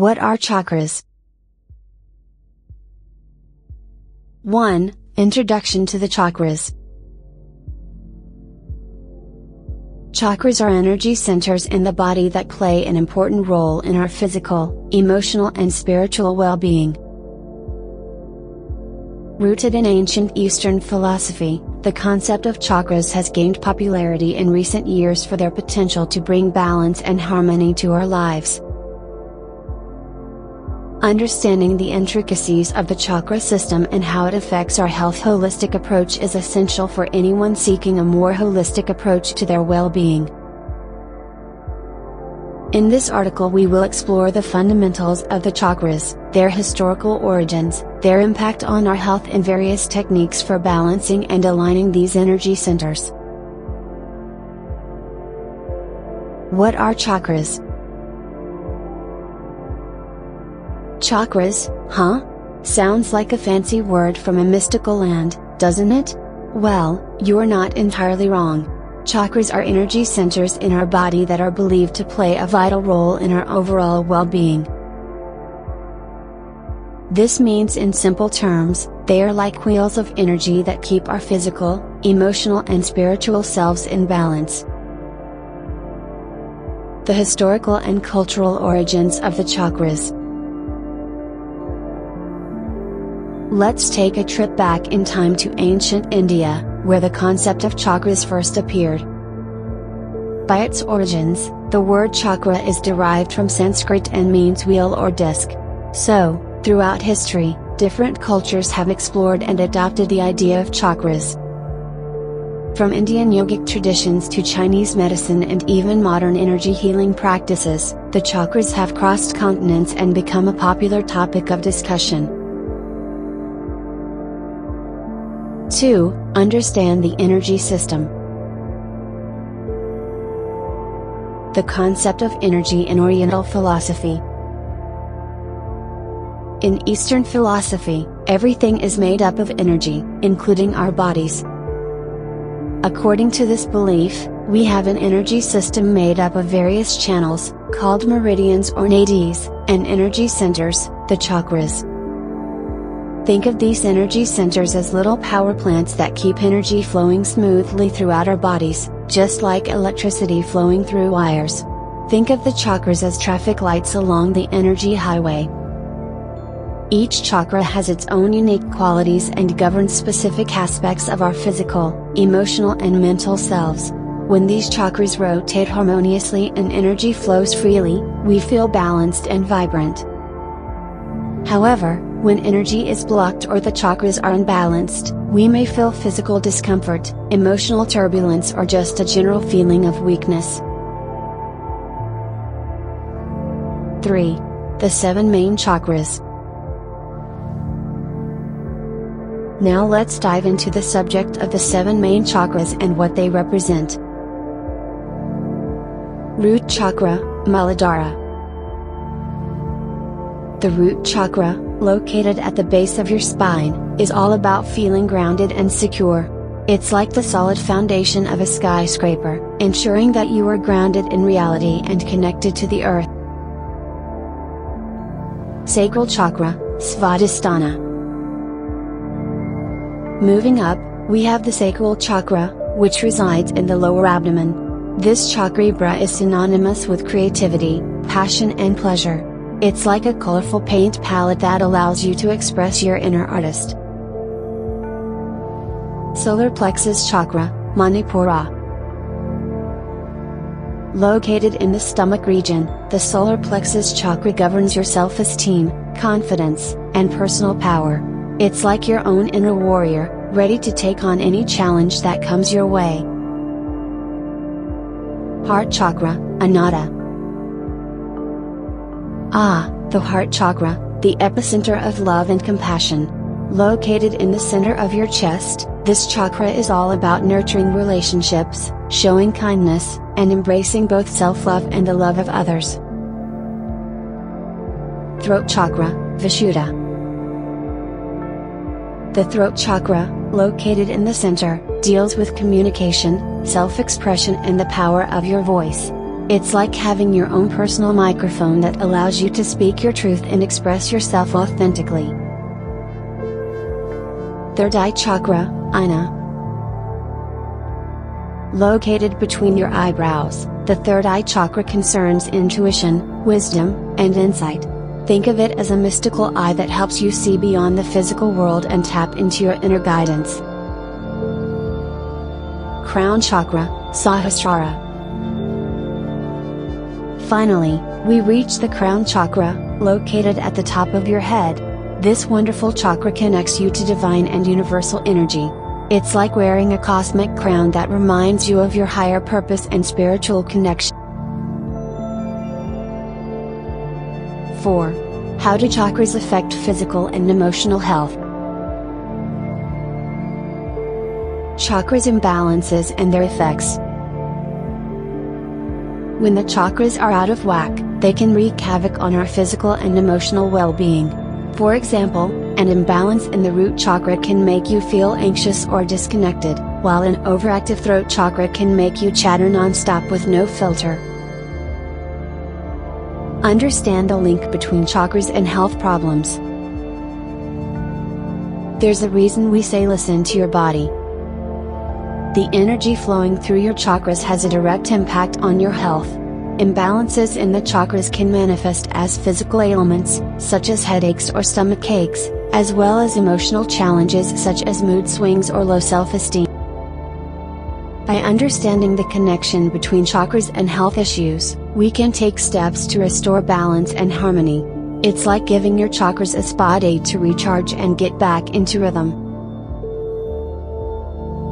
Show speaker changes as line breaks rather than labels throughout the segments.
What are chakras? 1. Introduction to the chakras. Chakras are energy centers in the body that play an important role in our physical, emotional, and spiritual well being. Rooted in ancient Eastern philosophy, the concept of chakras has gained popularity in recent years for their potential to bring balance and harmony to our lives. Understanding the intricacies of the chakra system and how it affects our health holistic approach is essential for anyone seeking a more holistic approach to their well-being. In this article we will explore the fundamentals of the chakras, their historical origins, their impact on our health and various techniques for balancing and aligning these energy centers. What are chakras? Chakras, huh? Sounds like a fancy word from a mystical land, doesn't it? Well, you're not entirely wrong. Chakras are energy centers in our body that are believed to play a vital role in our overall well being. This means in simple terms, they are like wheels of energy that keep our physical, emotional, and spiritual selves in balance. The historical and cultural origins of the chakras. Let's take a trip back in time to ancient India, where the concept of chakras first appeared. By its origins, the word chakra is derived from Sanskrit and means wheel or disc. So, throughout history, different cultures have explored and adopted the idea of chakras. From Indian yogic traditions to Chinese medicine and even modern energy healing practices, the chakras have crossed continents and become a popular topic of discussion. 2. Understand the energy system. The concept of energy in Oriental philosophy. In Eastern philosophy, everything is made up of energy, including our bodies. According to this belief, we have an energy system made up of various channels, called meridians or nadis, and energy centers, the chakras. Think of these energy centers as little power plants that keep energy flowing smoothly throughout our bodies, just like electricity flowing through wires. Think of the chakras as traffic lights along the energy highway. Each chakra has its own unique qualities and governs specific aspects of our physical, emotional, and mental selves. When these chakras rotate harmoniously and energy flows freely, we feel balanced and vibrant. However, when energy is blocked or the chakras are unbalanced, we may feel physical discomfort, emotional turbulence or just a general feeling of weakness. 3. The 7 main chakras. Now let's dive into the subject of the 7 main chakras and what they represent. Root chakra, Muladhara. The root chakra, located at the base of your spine, is all about feeling grounded and secure. It's like the solid foundation of a skyscraper, ensuring that you are grounded in reality and connected to the earth. Sacral chakra, Svadhisthana. Moving up, we have the sacral chakra, which resides in the lower abdomen. This chakra is synonymous with creativity, passion and pleasure. It's like a colorful paint palette that allows you to express your inner artist. Solar Plexus Chakra, Manipura. Located in the stomach region, the solar plexus chakra governs your self esteem, confidence, and personal power. It's like your own inner warrior, ready to take on any challenge that comes your way. Heart Chakra, Anahata. Ah, the heart chakra, the epicenter of love and compassion. Located in the center of your chest, this chakra is all about nurturing relationships, showing kindness, and embracing both self love and the love of others. Throat chakra, Vishuddha. The throat chakra, located in the center, deals with communication, self expression, and the power of your voice. It's like having your own personal microphone that allows you to speak your truth and express yourself authentically. Third eye chakra, Ajna. Located between your eyebrows, the third eye chakra concerns intuition, wisdom, and insight. Think of it as a mystical eye that helps you see beyond the physical world and tap into your inner guidance. Crown Chakra, Sahasrara. Finally, we reach the crown chakra, located at the top of your head. This wonderful chakra connects you to divine and universal energy. It's like wearing a cosmic crown that reminds you of your higher purpose and spiritual connection. 4. How do chakras affect physical and emotional health? Chakras imbalances and their effects. When the chakras are out of whack, they can wreak havoc on our physical and emotional well being. For example, an imbalance in the root chakra can make you feel anxious or disconnected, while an overactive throat chakra can make you chatter non-stop with no filter. Understand the link between chakras and health problems. There's a reason we say listen to your body. The energy flowing through your chakras has a direct impact on your health. Imbalances in the chakras can manifest as physical ailments, such as headaches or stomach aches, as well as emotional challenges such as mood swings or low self-esteem. By understanding the connection between chakras and health issues, we can take steps to restore balance and harmony. It's like giving your chakras a spa day to recharge and get back into rhythm.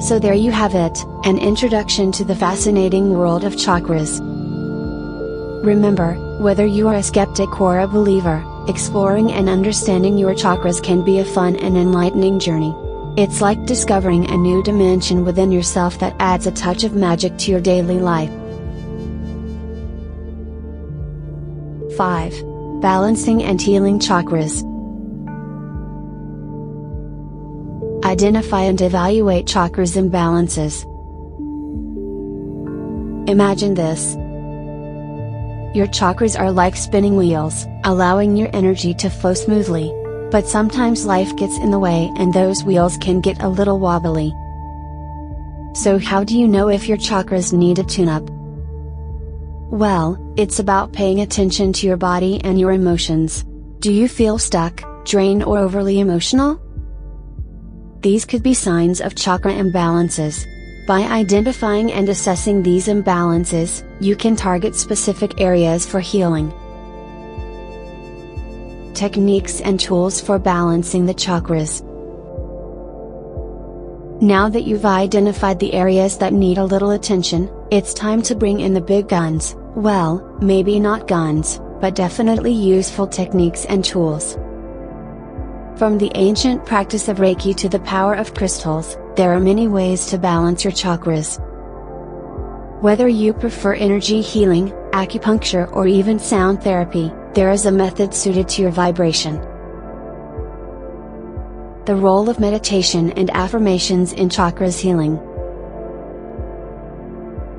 So there you have it, an introduction to the fascinating world of chakras. Remember, whether you are a skeptic or a believer, exploring and understanding your chakras can be a fun and enlightening journey. It's like discovering a new dimension within yourself that adds a touch of magic to your daily life. 5. Balancing and healing chakras. Identify and evaluate chakras imbalances. Imagine this. Your chakras are like spinning wheels, allowing your energy to flow smoothly, but sometimes life gets in the way and those wheels can get a little wobbly. So how do you know if your chakras need a tune-up? Well, it's about paying attention to your body and your emotions. Do you feel stuck, drained or overly emotional? These could be signs of chakra imbalances. By identifying and assessing these imbalances, you can target specific areas for healing. Techniques and tools for balancing the chakras. Now that you've identified the areas that need a little attention, it's time to bring in the big guns, well, maybe not guns, but definitely useful techniques and tools. From the ancient practice of Reiki to the power of crystals, there are many ways to balance your chakras. Whether you prefer energy healing, acupuncture or even sound therapy, there is a method suited to your vibration. The role of meditation and affirmations in chakras healing.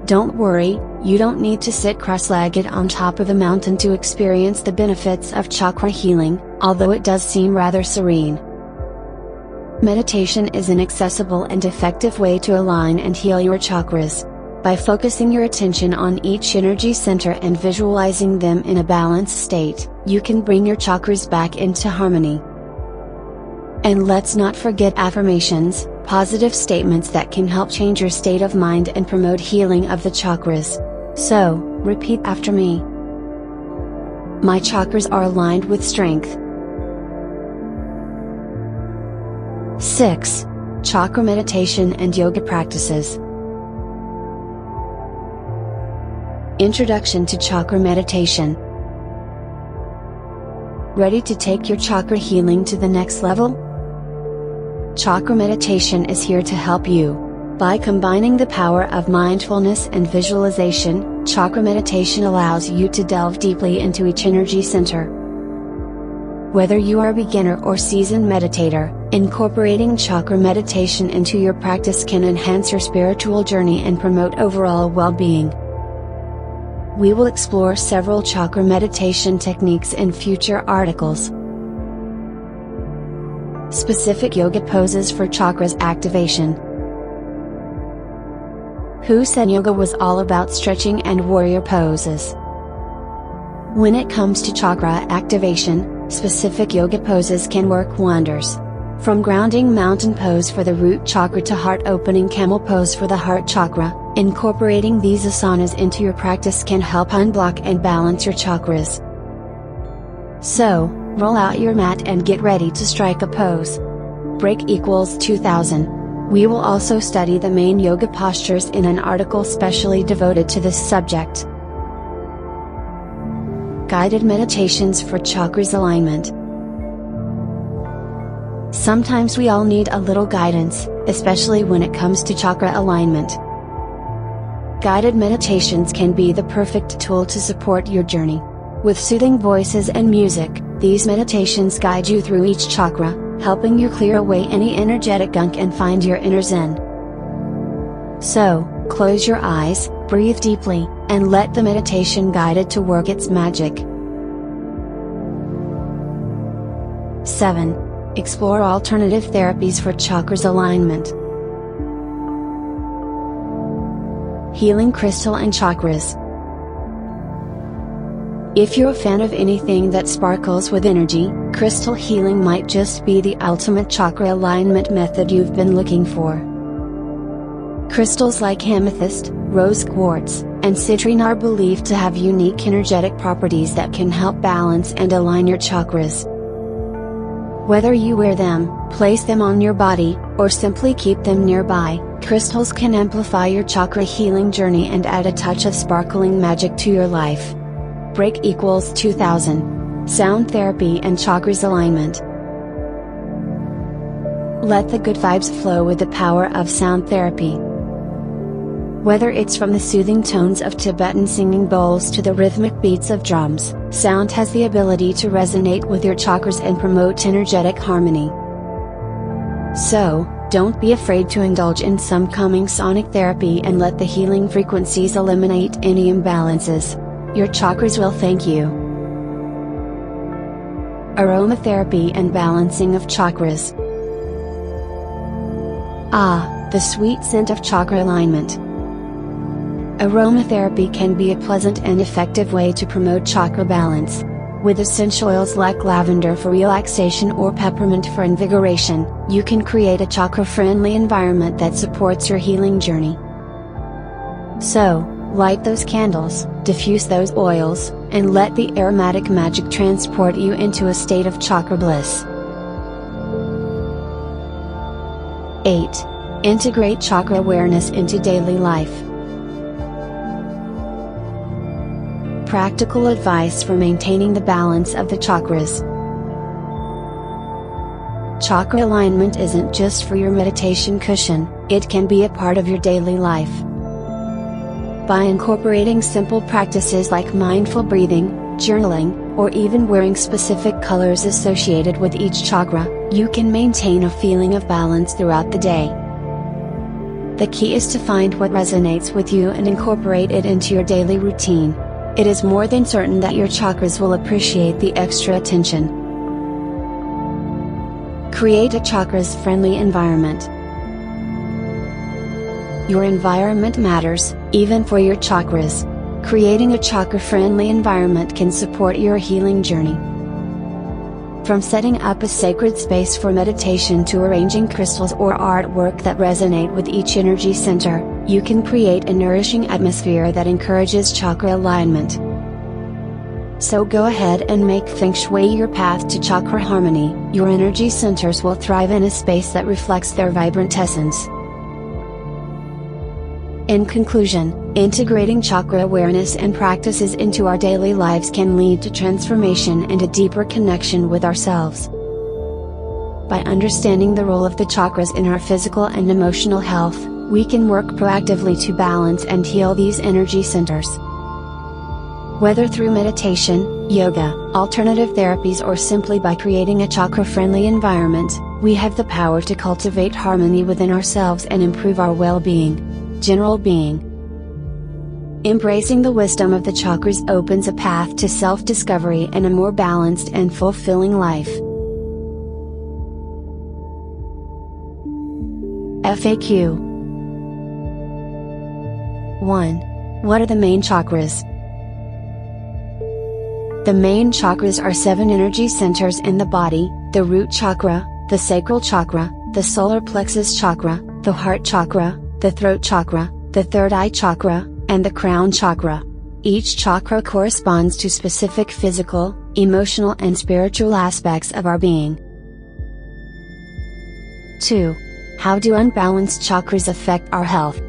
Don't worry, you don't need to sit cross legged on top of a mountain to experience the benefits of chakra healing, although it does seem rather serene. Meditation is an accessible and effective way to align and heal your chakras. By focusing your attention on each energy center and visualizing them in a balanced state, you can bring your chakras back into harmony. And let's not forget affirmations, positive statements that can help change your state of mind and promote healing of the chakras. So, repeat after me. My chakras are aligned with strength. 6. Chakra meditation and yoga practices. Introduction to Chakra Meditation. Ready to take your chakra healing to the next level? Chakra Meditation is here to help you. By combining the power of mindfulness and visualization, Chakra Meditation allows you to delve deeply into each energy center. Whether you are a beginner or seasoned meditator, incorporating chakra meditation into your practice can enhance your spiritual journey and promote overall well being. We will explore several chakra meditation techniques in future articles. Specific yoga poses for chakras activation. Who said yoga was all about stretching and warrior poses? When it comes to chakra activation, specific yoga poses can work wonders. From grounding mountain pose for the root chakra to heart opening camel pose for the heart chakra, incorporating these asanas into your practice can help unblock and balance your chakras. So, roll out your mat and get ready to strike a pose. Break equals 2000. We will also study the main yoga postures in an article specially devoted to this subject. Guided Meditations for Chakras Alignment Sometimes we all need a little guidance, especially when it comes to chakra alignment. Guided meditations can be the perfect tool to support your journey. With soothing voices and music, these meditations guide you through each chakra, helping you clear away any energetic gunk and find your inner zen. So, close your eyes, breathe deeply, and let the meditation guided to work its magic. 7. Explore alternative therapies for chakras alignment. Healing crystal and chakras. If you're a fan of anything that sparkles with energy, crystal healing might just be the ultimate chakra alignment method you've been looking for. Crystals like amethyst, rose quartz, and citrine are believed to have unique energetic properties that can help balance and align your chakras. Whether you wear them, place them on your body, or simply keep them nearby, crystals can amplify your chakra healing journey and add a touch of sparkling magic to your life. Break equals 2000. Sound therapy and chakras alignment. Let the good vibes flow with the power of sound therapy. Whether it's from the soothing tones of Tibetan singing bowls to the rhythmic beats of drums, sound has the ability to resonate with your chakras and promote energetic harmony. So, don't be afraid to indulge in some calming sonic therapy and let the healing frequencies eliminate any imbalances. Your chakras will thank you. Aromatherapy and balancing of chakras. Ah, the sweet scent of chakra alignment. Aromatherapy can be a pleasant and effective way to promote chakra balance. With essential oils like lavender for relaxation or peppermint for invigoration, you can create a chakra friendly environment that supports your healing journey. So, light those candles, diffuse those oils, and let the aromatic magic transport you into a state of chakra bliss. 8. Integrate chakra awareness into daily life. Practical advice for maintaining the balance of the chakras. Chakra alignment isn't just for your meditation cushion, it can be a part of your daily life. By incorporating simple practices like mindful breathing, journaling, or even wearing specific colors associated with each chakra, you can maintain a feeling of balance throughout the day. The key is to find what resonates with you and incorporate it into your daily routine. It is more than certain that your chakras will appreciate the extra attention. Create a chakras friendly environment. Your environment matters, even for your chakras. Creating a chakra friendly environment can support your healing journey. From setting up a sacred space for meditation to arranging crystals or artwork that resonate with each energy center, you can create a nourishing atmosphere that encourages chakra alignment. So go ahead and make Feng Shui your path to chakra harmony. Your energy centers will thrive in a space that reflects their vibrant essence. In conclusion, integrating chakra awareness and practices into our daily lives can lead to transformation and a deeper connection with ourselves. By understanding the role of the chakras in our physical and emotional health, we can work proactively to balance and heal these energy centers. Whether through meditation, yoga, alternative therapies, or simply by creating a chakra friendly environment, we have the power to cultivate harmony within ourselves and improve our well being general being. Embracing the wisdom of the chakras opens a path to self discovery and a more balanced and fulfilling life. FAQ 1. What are the main chakras? The main chakras are seven energy centers in the body the root chakra, the sacral chakra, the solar plexus chakra, the heart chakra, the throat chakra, the third eye chakra, and the crown chakra. Each chakra corresponds to specific physical, emotional, and spiritual aspects of our being. 2. How do unbalanced chakras affect our health?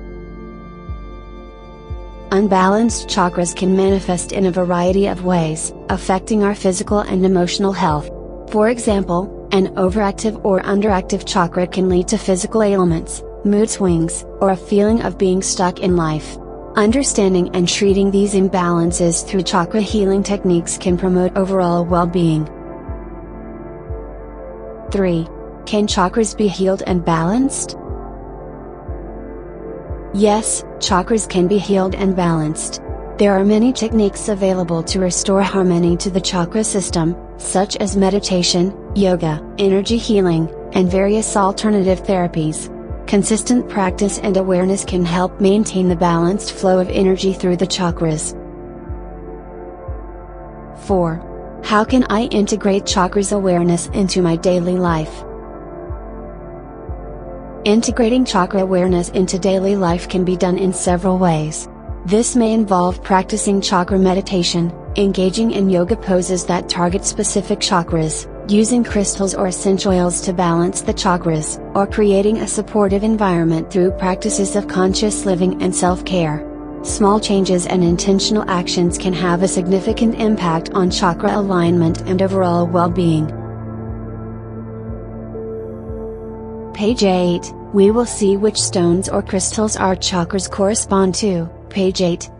Unbalanced chakras can manifest in a variety of ways, affecting our physical and emotional health. For example, an overactive or underactive chakra can lead to physical ailments, mood swings, or a feeling of being stuck in life. Understanding and treating these imbalances through chakra healing techniques can promote overall well being. 3. Can chakras be healed and balanced? Yes, chakras can be healed and balanced. There are many techniques available to restore harmony to the chakra system, such as meditation, yoga, energy healing, and various alternative therapies. Consistent practice and awareness can help maintain the balanced flow of energy through the chakras. 4. How can I integrate chakras awareness into my daily life? Integrating chakra awareness into daily life can be done in several ways. This may involve practicing chakra meditation, engaging in yoga poses that target specific chakras, using crystals or essential oils to balance the chakras, or creating a supportive environment through practices of conscious living and self care. Small changes and intentional actions can have a significant impact on chakra alignment and overall well being. Page 8, we will see which stones or crystals our chakras correspond to. Page 8,